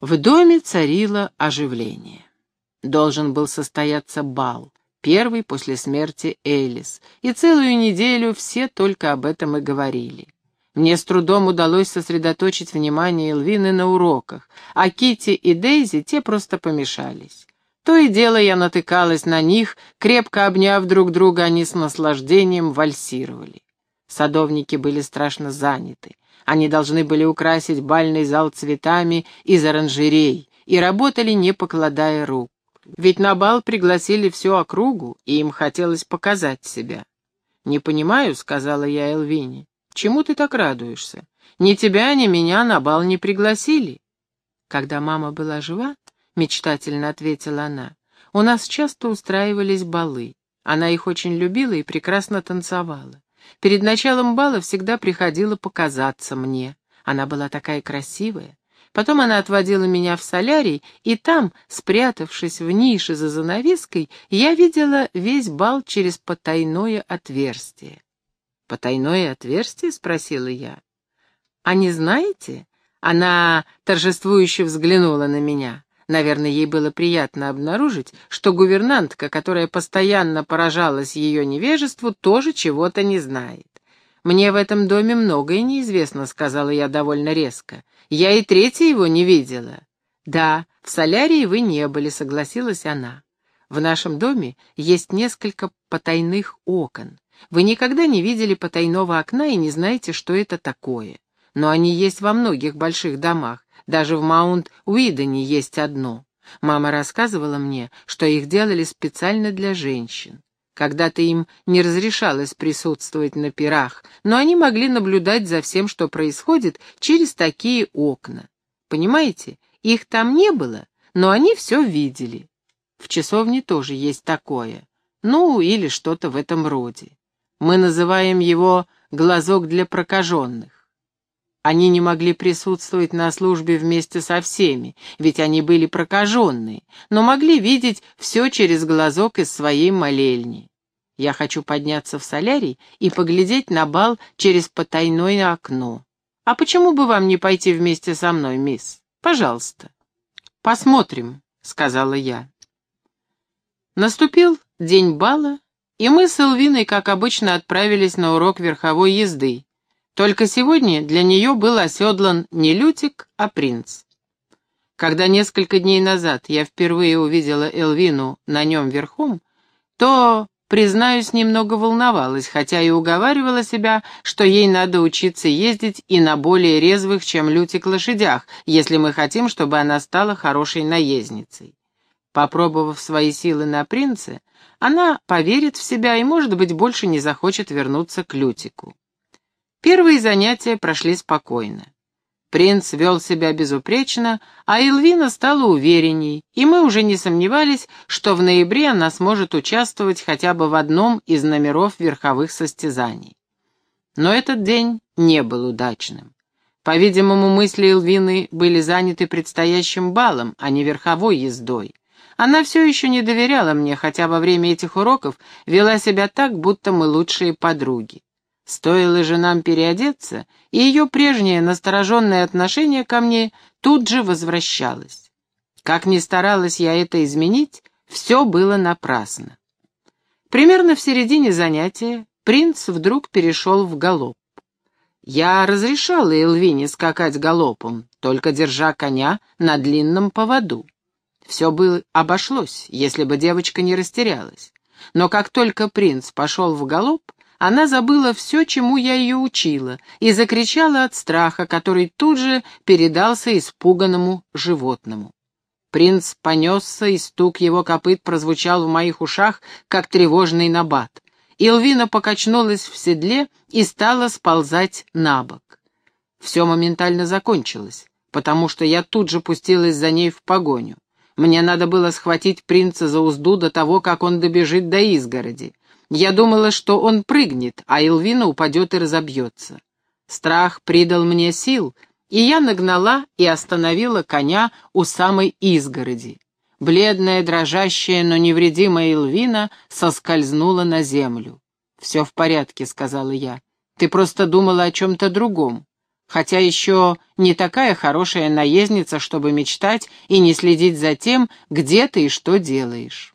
В доме царило оживление. Должен был состояться бал, первый после смерти Элис, и целую неделю все только об этом и говорили. Мне с трудом удалось сосредоточить внимание Элвины на уроках, а Кити и Дейзи те просто помешались. То и дело я натыкалась на них, крепко обняв друг друга, они с наслаждением вальсировали. Садовники были страшно заняты. Они должны были украсить бальный зал цветами из оранжерей и работали, не покладая рук. Ведь на бал пригласили всю округу, и им хотелось показать себя. «Не понимаю», — сказала я Элвине, — «чему ты так радуешься? Ни тебя, ни меня на бал не пригласили». Когда мама была жива, — мечтательно ответила она, — у нас часто устраивались балы. Она их очень любила и прекрасно танцевала. Перед началом бала всегда приходила показаться мне. Она была такая красивая. Потом она отводила меня в солярий, и там, спрятавшись в нише за занавеской, я видела весь бал через потайное отверстие. «Потайное отверстие?» — спросила я. «А не знаете?» Она торжествующе взглянула на меня. Наверное, ей было приятно обнаружить, что гувернантка, которая постоянно поражалась ее невежеству, тоже чего-то не знает. «Мне в этом доме многое неизвестно», — сказала я довольно резко. «Я и третье его не видела». «Да, в солярии вы не были», — согласилась она. «В нашем доме есть несколько потайных окон. Вы никогда не видели потайного окна и не знаете, что это такое. Но они есть во многих больших домах. Даже в Маунт-Уидоне есть одно. Мама рассказывала мне, что их делали специально для женщин. Когда-то им не разрешалось присутствовать на пирах, но они могли наблюдать за всем, что происходит, через такие окна. Понимаете, их там не было, но они все видели. В часовне тоже есть такое. Ну, или что-то в этом роде. Мы называем его «глазок для прокаженных». Они не могли присутствовать на службе вместе со всеми, ведь они были прокаженные, но могли видеть все через глазок из своей молельни. Я хочу подняться в солярий и поглядеть на бал через потайное окно. А почему бы вам не пойти вместе со мной, мисс? Пожалуйста. Посмотрим, сказала я. Наступил день бала, и мы с Элвиной, как обычно, отправились на урок верховой езды, только сегодня для нее был оседлан не Лютик, а принц. Когда несколько дней назад я впервые увидела Элвину на нем верхом, то, признаюсь, немного волновалась, хотя и уговаривала себя, что ей надо учиться ездить и на более резвых, чем Лютик, лошадях, если мы хотим, чтобы она стала хорошей наездницей. Попробовав свои силы на принце, она поверит в себя и, может быть, больше не захочет вернуться к Лютику. Первые занятия прошли спокойно. Принц вел себя безупречно, а Элвина стала уверенней, и мы уже не сомневались, что в ноябре она сможет участвовать хотя бы в одном из номеров верховых состязаний. Но этот день не был удачным. По-видимому, мысли Элвины были заняты предстоящим балом, а не верховой ездой. Она все еще не доверяла мне, хотя во время этих уроков вела себя так, будто мы лучшие подруги. Стоило же нам переодеться, и ее прежнее настороженное отношение ко мне тут же возвращалось. Как ни старалась я это изменить, все было напрасно. Примерно в середине занятия принц вдруг перешел в галоп. Я разрешала Элвине скакать галопом, только держа коня на длинном поводу. Все бы обошлось, если бы девочка не растерялась. Но как только принц пошел в галоп, она забыла все, чему я ее учила, и закричала от страха, который тут же передался испуганному животному. Принц понесся, и стук его копыт прозвучал в моих ушах, как тревожный набат. Илвина покачнулась в седле и стала сползать на бок. Все моментально закончилось, потому что я тут же пустилась за ней в погоню. Мне надо было схватить принца за узду до того, как он добежит до изгороди. Я думала, что он прыгнет, а Элвина упадет и разобьется. Страх придал мне сил, и я нагнала и остановила коня у самой изгороди. Бледная, дрожащая, но невредимая Элвина соскользнула на землю. «Все в порядке», — сказала я. «Ты просто думала о чем-то другом». хотя еще не такая хорошая наездница, чтобы мечтать и не следить за тем, где ты и что делаешь.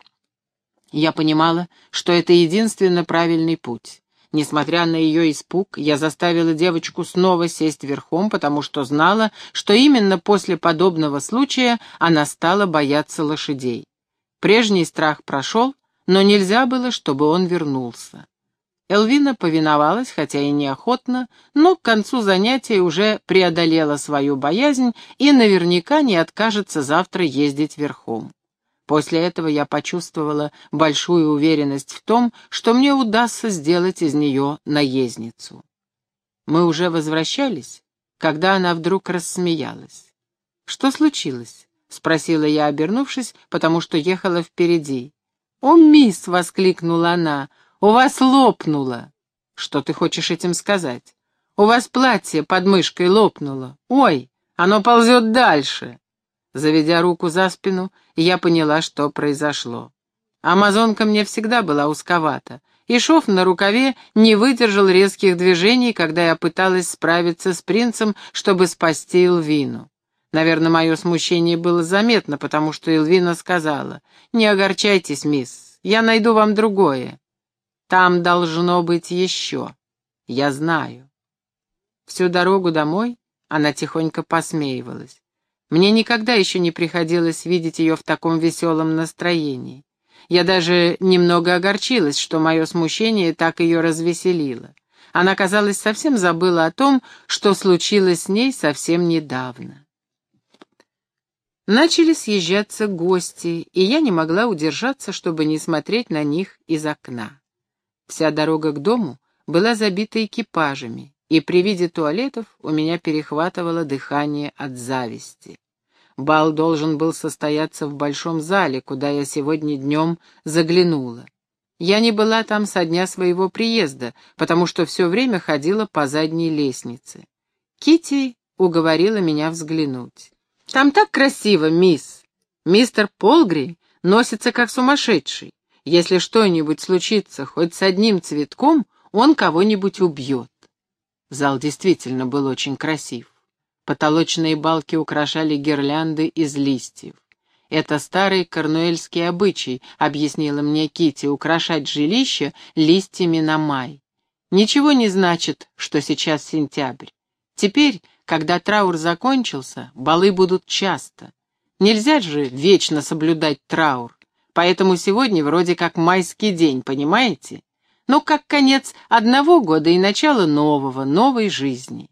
Я понимала, что это единственно правильный путь. Несмотря на ее испуг, я заставила девочку снова сесть верхом, потому что знала, что именно после подобного случая она стала бояться лошадей. Прежний страх прошел, но нельзя было, чтобы он вернулся. Элвина повиновалась, хотя и неохотно, но к концу занятия уже преодолела свою боязнь и наверняка не откажется завтра ездить верхом. После этого я почувствовала большую уверенность в том, что мне удастся сделать из нее наездницу. Мы уже возвращались, когда она вдруг рассмеялась. «Что случилось?» — спросила я, обернувшись, потому что ехала впереди. «О, мисс!» — воскликнула она. «У вас лопнуло!» «Что ты хочешь этим сказать?» «У вас платье под мышкой лопнуло. Ой, оно ползет дальше!» Заведя руку за спину, я поняла, что произошло. Амазонка мне всегда была узковата, и шов на рукаве не выдержал резких движений, когда я пыталась справиться с принцем, чтобы спасти Элвину. Наверное, мое смущение было заметно, потому что Элвина сказала, «Не огорчайтесь, мисс, я найду вам другое. Там должно быть еще. Я знаю». Всю дорогу домой она тихонько посмеивалась. Мне никогда еще не приходилось видеть ее в таком веселом настроении. Я даже немного огорчилась, что мое смущение так ее развеселило. Она, казалось, совсем забыла о том, что случилось с ней совсем недавно. Начали съезжаться гости, и я не могла удержаться, чтобы не смотреть на них из окна. Вся дорога к дому была забита экипажами, и при виде туалетов у меня перехватывало дыхание от зависти. Бал должен был состояться в большом зале, куда я сегодня днем заглянула. Я не была там со дня своего приезда, потому что все время ходила по задней лестнице. Кити уговорила меня взглянуть. «Там так красиво, мисс! Мистер Полгри носится как сумасшедший. Если что-нибудь случится хоть с одним цветком, он кого-нибудь убьет». Зал действительно был очень красив. Потолочные балки украшали гирлянды из листьев. «Это старый корнуэльский обычай», — объяснила мне Кити, украшать жилище листьями на май. Ничего не значит, что сейчас сентябрь. Теперь, когда траур закончился, балы будут часто. Нельзя же вечно соблюдать траур. Поэтому сегодня вроде как майский день, понимаете? Ну, как конец одного года и начало нового, новой жизни.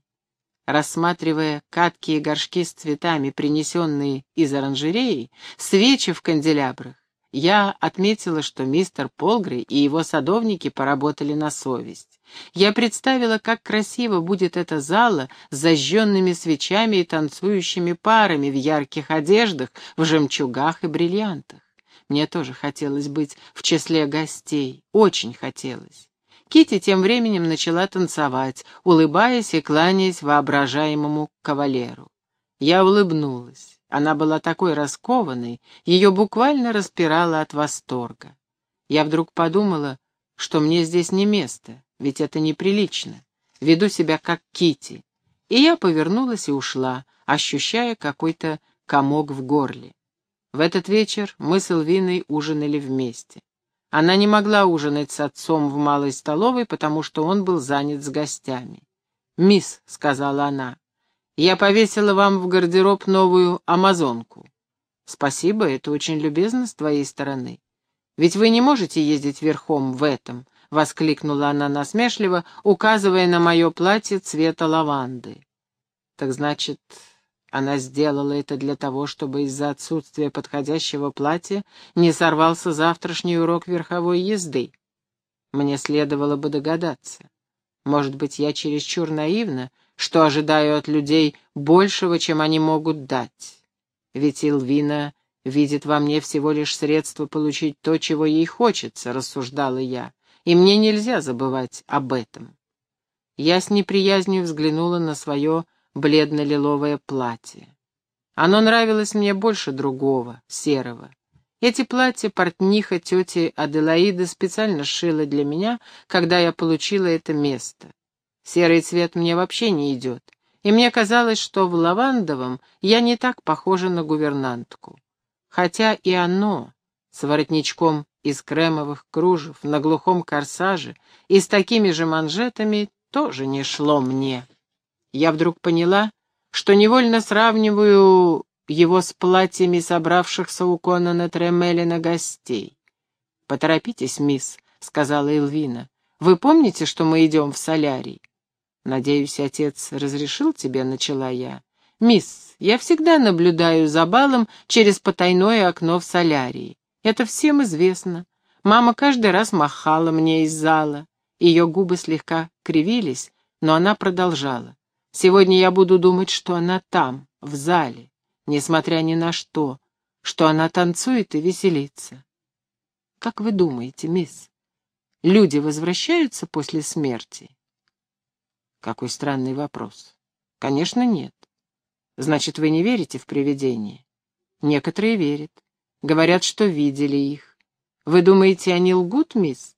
Рассматривая катки и горшки с цветами, принесенные из оранжереи, свечи в канделябрах, я отметила, что мистер Полгрей и его садовники поработали на совесть. Я представила, как красиво будет эта зала с зажженными свечами и танцующими парами в ярких одеждах, в жемчугах и бриллиантах. Мне тоже хотелось быть в числе гостей, очень хотелось. Кити тем временем начала танцевать, улыбаясь и кланяясь воображаемому кавалеру. Я улыбнулась. Она была такой раскованной, ее буквально распирало от восторга. Я вдруг подумала, что мне здесь не место, ведь это неприлично. Веду себя как Кити. И я повернулась и ушла, ощущая какой-то комок в горле. В этот вечер мы с Элвиной ужинали вместе. Она не могла ужинать с отцом в малой столовой, потому что он был занят с гостями. «Мисс», — сказала она, — «я повесила вам в гардероб новую амазонку». «Спасибо, это очень любезно с твоей стороны. Ведь вы не можете ездить верхом в этом», — воскликнула она насмешливо, указывая на мое платье цвета лаванды. «Так значит, она сделала это для того, чтобы из-за отсутствия подходящего платья не сорвался завтрашний урок верховой езды. Мне следовало бы догадаться. Может быть, я чересчур наивна, что ожидаю от людей большего, чем они могут дать. Ведь Илвина видит во мне всего лишь средство получить то, чего ей хочется, рассуждала я, и мне нельзя забывать об этом. Я с неприязнью взглянула на свое бледно-лиловое платье. Оно нравилось мне больше другого, серого. Эти платья портниха тети Аделаиды специально сшила для меня, когда я получила это место. Серый цвет мне вообще не идет, и мне казалось, что в Лавандовом я не так похожа на гувернантку. Хотя и оно, с воротничком из кремовых кружев, на глухом корсаже и с такими же манжетами, тоже не шло мне. Я вдруг поняла, что невольно сравниваю его с платьями собравшихся у Конана Тремелина гостей. «Поторопитесь, мисс», — сказала Элвина. «Вы помните, что мы идем в солярий?» «Надеюсь, отец разрешил тебе», — начала я. «Мисс, я всегда наблюдаю за балом через потайное окно в солярии. Это всем известно. Мама каждый раз махала мне из зала. Ее губы слегка кривились, но она продолжала. Сегодня я буду думать, что она там, в зале, несмотря ни на что, что она танцует и веселится. Как вы думаете, мисс, люди возвращаются после смерти? Какой странный вопрос. Конечно, нет. Значит, вы не верите в привидения? Некоторые верят. Говорят, что видели их. Вы думаете, они лгут, мисс?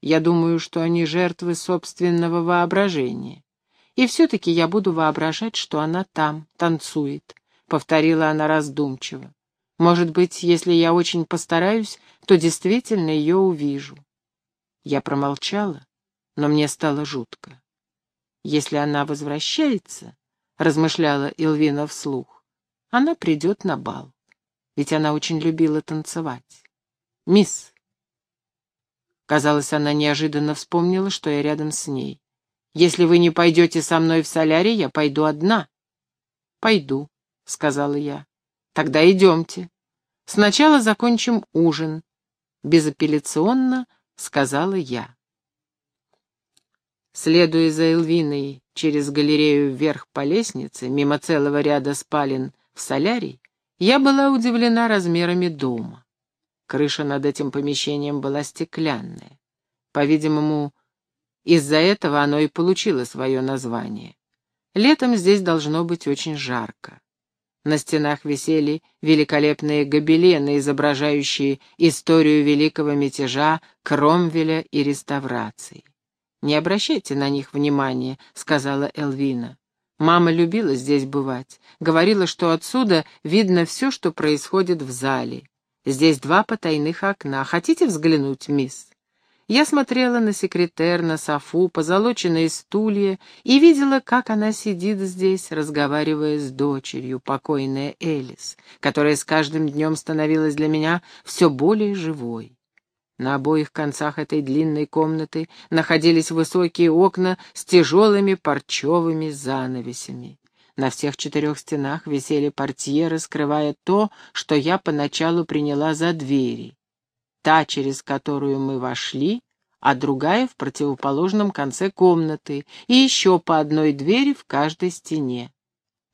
Я думаю, что они жертвы собственного воображения. И все-таки я буду воображать, что она там, танцует, — повторила она раздумчиво. Может быть, если я очень постараюсь, то действительно ее увижу. Я промолчала, но мне стало жутко. Если она возвращается, — размышляла Илвина вслух, — она придет на бал. Ведь она очень любила танцевать. «Мисс!» Казалось, она неожиданно вспомнила, что я рядом с ней. «Если вы не пойдете со мной в солярий, я пойду одна». «Пойду», — сказала я. «Тогда идемте. Сначала закончим ужин», — безапелляционно сказала я. Следуя за Элвиной через галерею вверх по лестнице, мимо целого ряда спален в солярий, я была удивлена размерами дома. Крыша над этим помещением была стеклянная. По-видимому, из-за этого оно и получило свое название. Летом здесь должно быть очень жарко. На стенах висели великолепные гобелены, изображающие историю великого мятежа, Кромвеля и реставрации. «Не обращайте на них внимания», — сказала Элвина. «Мама любила здесь бывать. Говорила, что отсюда видно все, что происходит в зале. Здесь два потайных окна. Хотите взглянуть, мисс?» Я смотрела на секретер, на софу, позолоченные стулья и видела, как она сидит здесь, разговаривая с дочерью, покойная Элис, которая с каждым днем становилась для меня все более живой. На обоих концах этой длинной комнаты находились высокие окна с тяжелыми парчевыми занавесями. На всех четырех стенах висели портьеры, скрывая то, что я поначалу приняла за двери. Та, через которую мы вошли, а другая в противоположном конце комнаты, и еще по одной двери в каждой стене.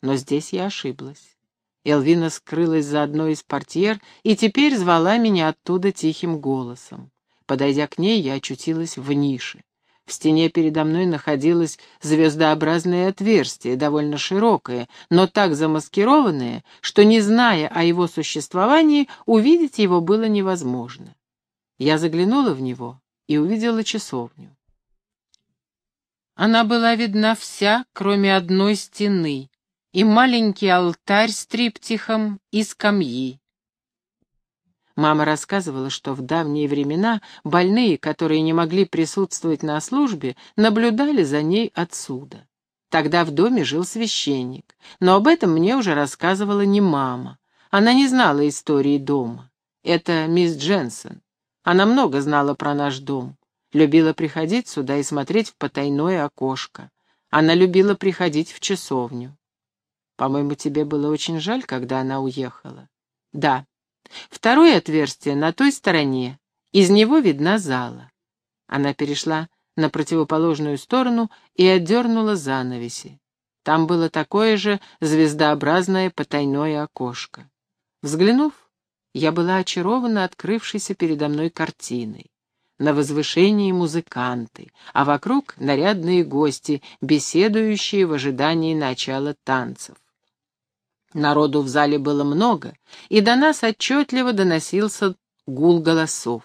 Но здесь я ошиблась. Элвина скрылась за одной из портьер и теперь звала меня оттуда тихим голосом. Подойдя к ней, я очутилась в нише. В стене передо мной находилось звездообразное отверстие, довольно широкое, но так замаскированное, что, не зная о его существовании, увидеть его было невозможно. Я заглянула в него и увидела часовню. Она была видна вся, кроме одной стены, и маленький алтарь с триптихом и скамьи. Мама рассказывала, что в давние времена больные, которые не могли присутствовать на службе, наблюдали за ней отсюда. Тогда в доме жил священник, но об этом мне уже рассказывала не мама. Она не знала истории дома. Это мисс Дженсен. Она много знала про наш дом. Любила приходить сюда и смотреть в потайное окошко. Она любила приходить в часовню. По-моему, тебе было очень жаль, когда она уехала. Да. Второе отверстие на той стороне. Из него видна зала. Она перешла на противоположную сторону и отдернула занавеси. Там было такое же звездообразное потайное окошко. Взглянув, я была очарована открывшейся передо мной картиной. На возвышении музыканты, а вокруг нарядные гости, беседующие в ожидании начала танцев. Народу в зале было много, и до нас отчетливо доносился гул голосов.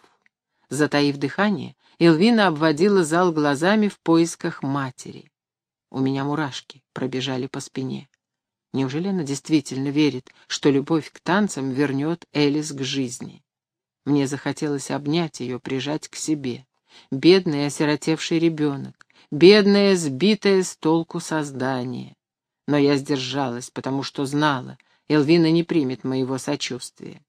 Затаив дыхание, Элвина обводила зал глазами в поисках матери. У меня мурашки пробежали по спине. Неужели она действительно верит, что любовь к танцам вернет Элис к жизни? Мне захотелось обнять ее, прижать к себе. Бедный осиротевший ребенок, бедное сбитое с толку создание. Но я сдержалась, потому что знала, Элвина не примет моего сочувствия.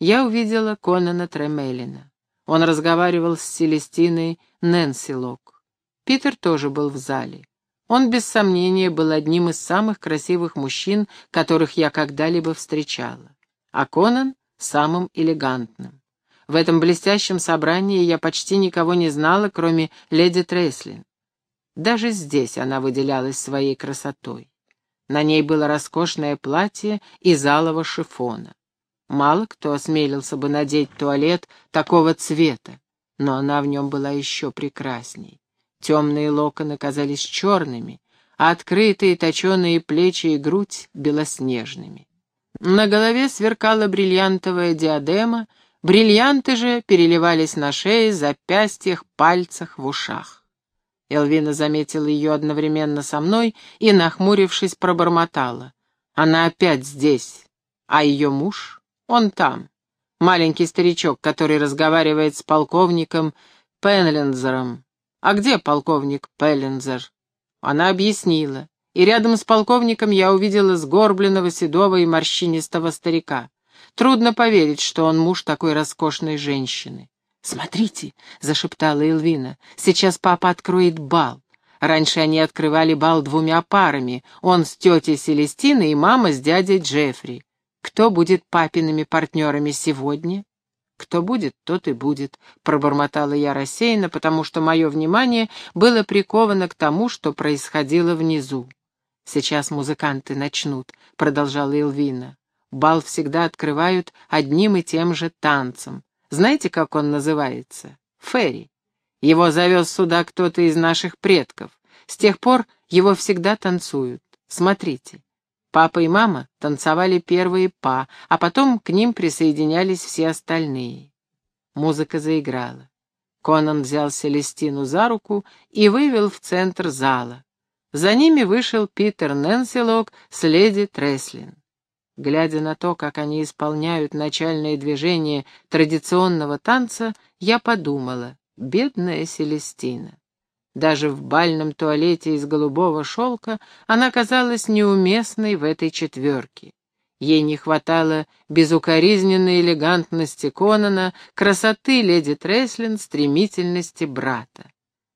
Я увидела Конана Тремелина. Он разговаривал с Селестиной Нэнси Лок. Питер тоже был в зале. Он, без сомнения, был одним из самых красивых мужчин, которых я когда-либо встречала, а Конан — самым элегантным. В этом блестящем собрании я почти никого не знала, кроме леди Треслин. Даже здесь она выделялась своей красотой. На ней было роскошное платье из алого шифона. Мало кто осмелился бы надеть туалет такого цвета, но она в нем была еще прекрасней. Темные локоны казались черными, а открытые точеные плечи и грудь — белоснежными. На голове сверкала бриллиантовая диадема, бриллианты же переливались на шее, запястьях, пальцах, в ушах. Элвина заметила ее одновременно со мной и, нахмурившись, пробормотала. Она опять здесь, а ее муж, он там. Маленький старичок, который разговаривает с полковником Пенлинзером, «А где полковник Пеллинзер?» Она объяснила, и рядом с полковником я увидела сгорбленного, седого и морщинистого старика. Трудно поверить, что он муж такой роскошной женщины. «Смотрите», — зашептала Элвина, — «сейчас папа откроет бал. Раньше они открывали бал двумя парами, он с тетей Селестиной и мама с дядей Джеффри. Кто будет папиными партнерами сегодня?» «Кто будет, тот и будет», — пробормотала я рассеянно, потому что мое внимание было приковано к тому, что происходило внизу. «Сейчас музыканты начнут», — продолжала Элвина. «Бал всегда открывают одним и тем же танцем. Знаете, как он называется? Ферри. Его завез сюда кто-то из наших предков. С тех пор его всегда танцуют. Смотрите». Папа и мама танцевали первые па, а потом к ним присоединялись все остальные. Музыка заиграла. Конан взял Селестину за руку и вывел в центр зала. За ними вышел Питер Нэнсилок с леди Треслин. Глядя на то, как они исполняют начальные движения традиционного танца, я подумала, бедная Селестина. Даже в бальном туалете из голубого шелка она казалась неуместной в этой четверке. Ей не хватало безукоризненной элегантности Конана, красоты леди Треслин, стремительности брата.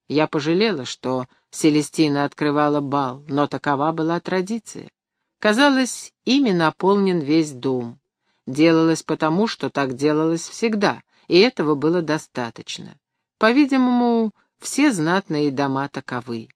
Я пожалела, что Селестина открывала бал, но такова была традиция. Казалось, ими наполнен весь дом. Делалось потому, что так делалось всегда, и этого было достаточно. По-видимому, все знатные дома таковы.